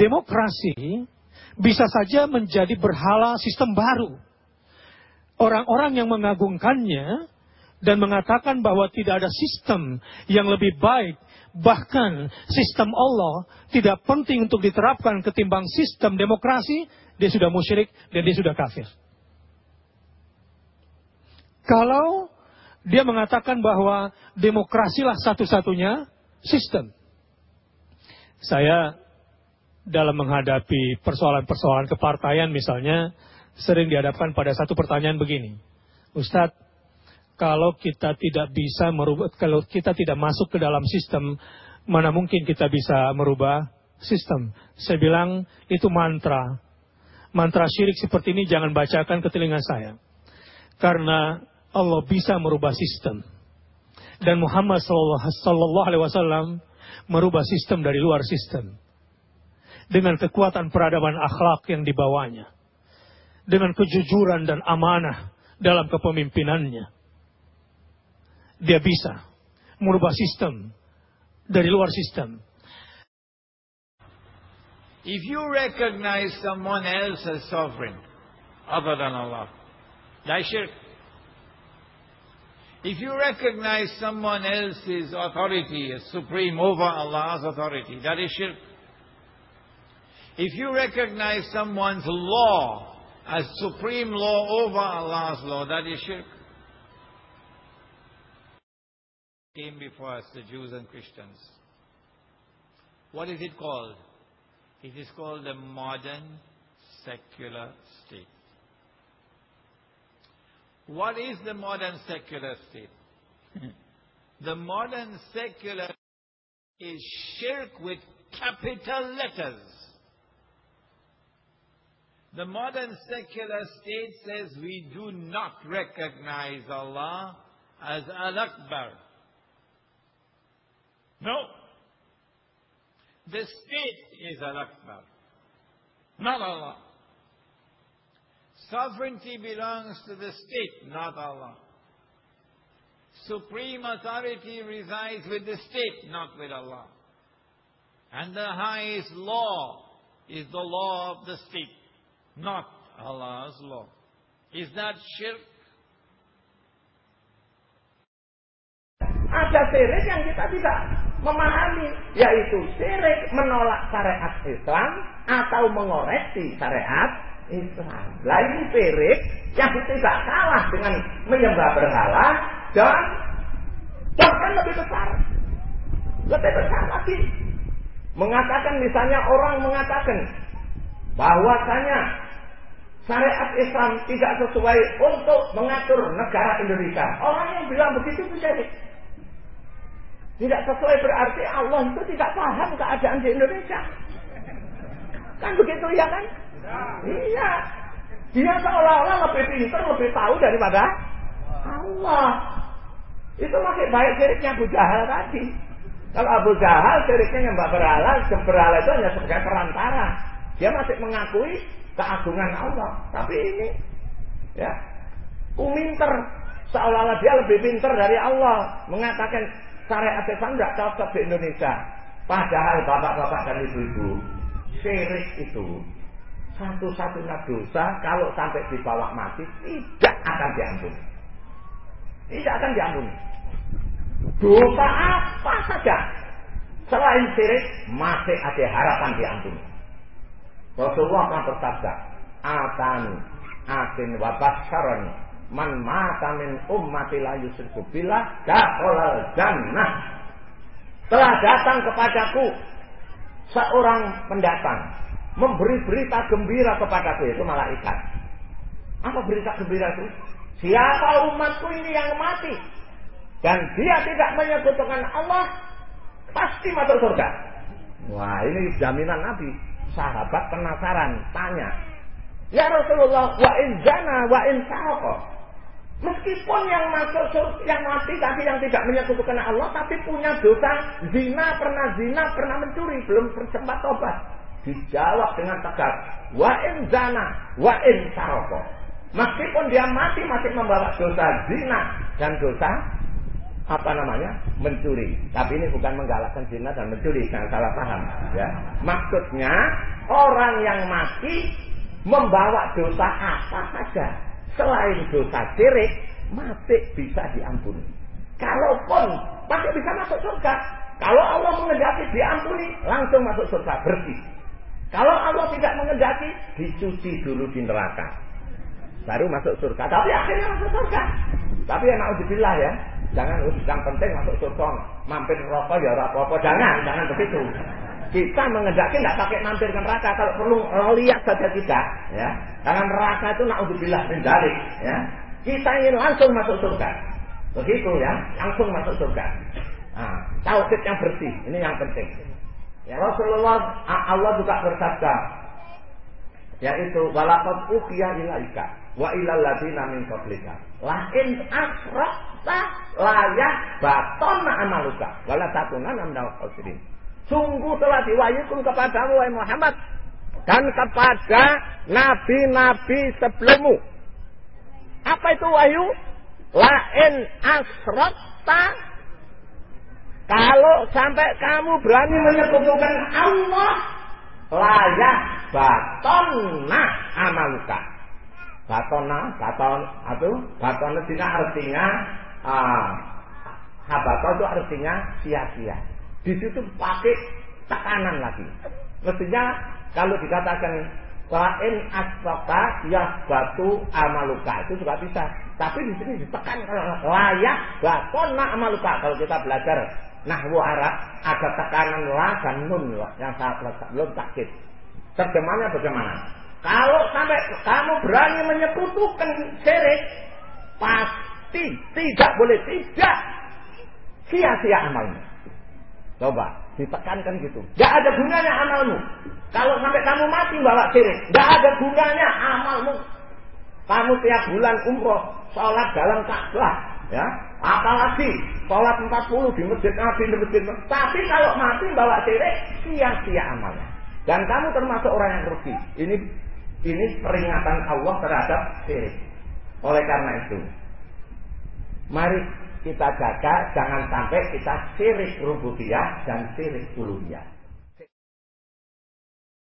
demokrasi bisa saja menjadi berhala sistem baru. Orang-orang yang mengagungkannya dan mengatakan bahwa tidak ada sistem yang lebih baik, bahkan sistem Allah tidak penting untuk diterapkan ketimbang sistem demokrasi, dia sudah musyrik dan dia sudah kafir. Kalau dia mengatakan bahwa demokrasilah satu-satunya sistem. Saya dalam menghadapi persoalan-persoalan kepartaian misalnya sering dihadapkan pada satu pertanyaan begini. Ustadz, kalau kita tidak bisa merubah, kalau kita tidak masuk ke dalam sistem, mana mungkin kita bisa merubah sistem? Saya bilang itu mantra. Mantra syirik seperti ini jangan bacakan ke telinga saya. Karena Allah bisa merubah sistem. Dan Muhammad Sallallahu Alaihi Wasallam merubah sistem dari luar sistem. Dengan kekuatan peradaban akhlak yang dibawanya. Dengan kejujuran dan amanah dalam kepemimpinannya. Dia bisa merubah sistem dari luar sistem. If you recognize someone else as sovereign other than Allah, that's shirk. If you recognize someone else's authority as supreme over Allah's authority, that is shirk. If you recognize someone's law as supreme law over Allah's law, that is shirk. Came before us, the Jews and Christians. What is it called? It is called the modern secular state. What is the modern secular state? the modern secular is shirk with capital letters. The modern secular state says we do not recognize Allah as Al-Akbar. No. The state is Al-Akbar, not Allah. Sovereignty belongs to the state, not Allah. Supreme authority resides with the state, not with Allah. And the highest law is the law of the state, not Allah's law. Is that shirk? Ada syirik yang kita tidak memahami, yaitu syirik menolak syariat Islam atau mengoreksi syariat Islam. Lah ini perik yang tidak kalah dengan menyembah berhala dan bahkan lebih besar. Lebih besar lagi. Mengatakan misalnya orang mengatakan bahwasanya syariat Islam tidak sesuai untuk mengatur negara Indonesia. Orang yang bilang begitu bisa tidak sesuai berarti Allah itu tidak paham keadaan di Indonesia. Kan begitu ya kan? Iya. Dia seolah-olah lebih pintar, lebih tahu daripada Allah. Itu masih baik siriknya Abu Jahal tadi. Kalau Abu Jahal yang Mbak Berhala, berhala itu hanya sebagai perantara. Dia masih mengakui keagungan Allah. Tapi ini, ya, uminter. Seolah-olah dia lebih pintar dari Allah. Mengatakan syariat Islam tidak cocok di Indonesia. Padahal bapak-bapak dan ibu-ibu, syirik itu satu-satunya dosa kalau sampai dibawa mati tidak akan diampuni. Tidak akan diampuni. Dosa apa saja selain syirik masih ada harapan diampuni. Rasulullah pernah bersabda, "Atani atin wa basyarani man mata min ummati la yusyriku billah jannah." Telah datang kepadaku seorang pendatang memberi berita gembira kepadaku itu malaikat. Apa berita gembira itu? Siapa umatku ini yang mati dan dia tidak menyebutkan Allah pasti masuk surga. Wah ini jaminan Nabi. Sahabat penasaran tanya, Ya Rasulullah, wa in zana wa in Meskipun yang masuk yang mati tapi yang tidak menyebutkan Allah tapi punya dosa zina, pernah zina, pernah mencuri, belum sempat tobat. Dijawab dengan tegas. Wa in zana, wa in saroko. Meskipun dia mati masih membawa dosa zina dan dosa apa namanya mencuri. Tapi ini bukan menggalakkan zina dan mencuri, jangan salah paham. Ya, maksudnya orang yang mati membawa dosa apa saja selain dosa syirik mati bisa diampuni. Kalaupun pasti bisa masuk surga. Kalau Allah mengendaki diampuni langsung masuk surga bersih. Kalau Allah tidak mengendaki dicuci dulu di neraka. Baru masuk surga. Tapi akhirnya masuk surga. Tapi ya naudzubillah ya. Jangan yang penting masuk surga. Mampir rokok ya rokok. Jangan, jangan begitu. Kita mengendaki tidak pakai mampir ke neraka. Kalau perlu lihat saja kita. Ya. Karena neraka itu naudzubillah menjalik. Ya. Kita ingin langsung masuk surga. Begitu ya. Langsung masuk surga. Nah, tauhid yang bersih. Ini yang penting. Ya, Rasulullah Allah juga bersabda yaitu walaqad uqiya ilaika wa ilal ladina min qablika la in asrakta la yahbaton amaluka. Wala takunanna minal khasirin sungguh telah diwahyukan kepadamu wahai Muhammad dan kepada nabi-nabi sebelummu. Apa itu wahyu? La in asrakta kalau sampai kamu berani menyekutukan Allah layak batonna amaluka. Batona baton itu baton itu artinya habaton itu artinya sia-sia di situ pakai tekanan lagi mestinya kalau dikatakan lain ya batu amaluka itu juga bisa tapi di sini ditekan layak batona amaluka kalau kita belajar nahwu Arab ada tekanan la dan nun yang saat belum sakit. Terjemahnya bagaimana? Kalau sampai kamu berani menyekutukan syirik, pasti tidak boleh tidak sia-sia amalmu. Coba ditekankan gitu. Gak ada gunanya amalmu. Kalau sampai kamu mati bawa syirik, gak ada gunanya amalmu. Kamu tiap bulan umroh, sholat dalam Ka'bah, ya, Apalagi sholat 40 di masjid Nabi, di masjid Tapi kalau mati bawa syirik, sia-sia amalnya. Dan kamu termasuk orang yang rugi. Ini ini peringatan Allah terhadap syirik. Oleh karena itu, mari kita jaga jangan sampai kita syirik rububiyah dan syirik uluhiyah.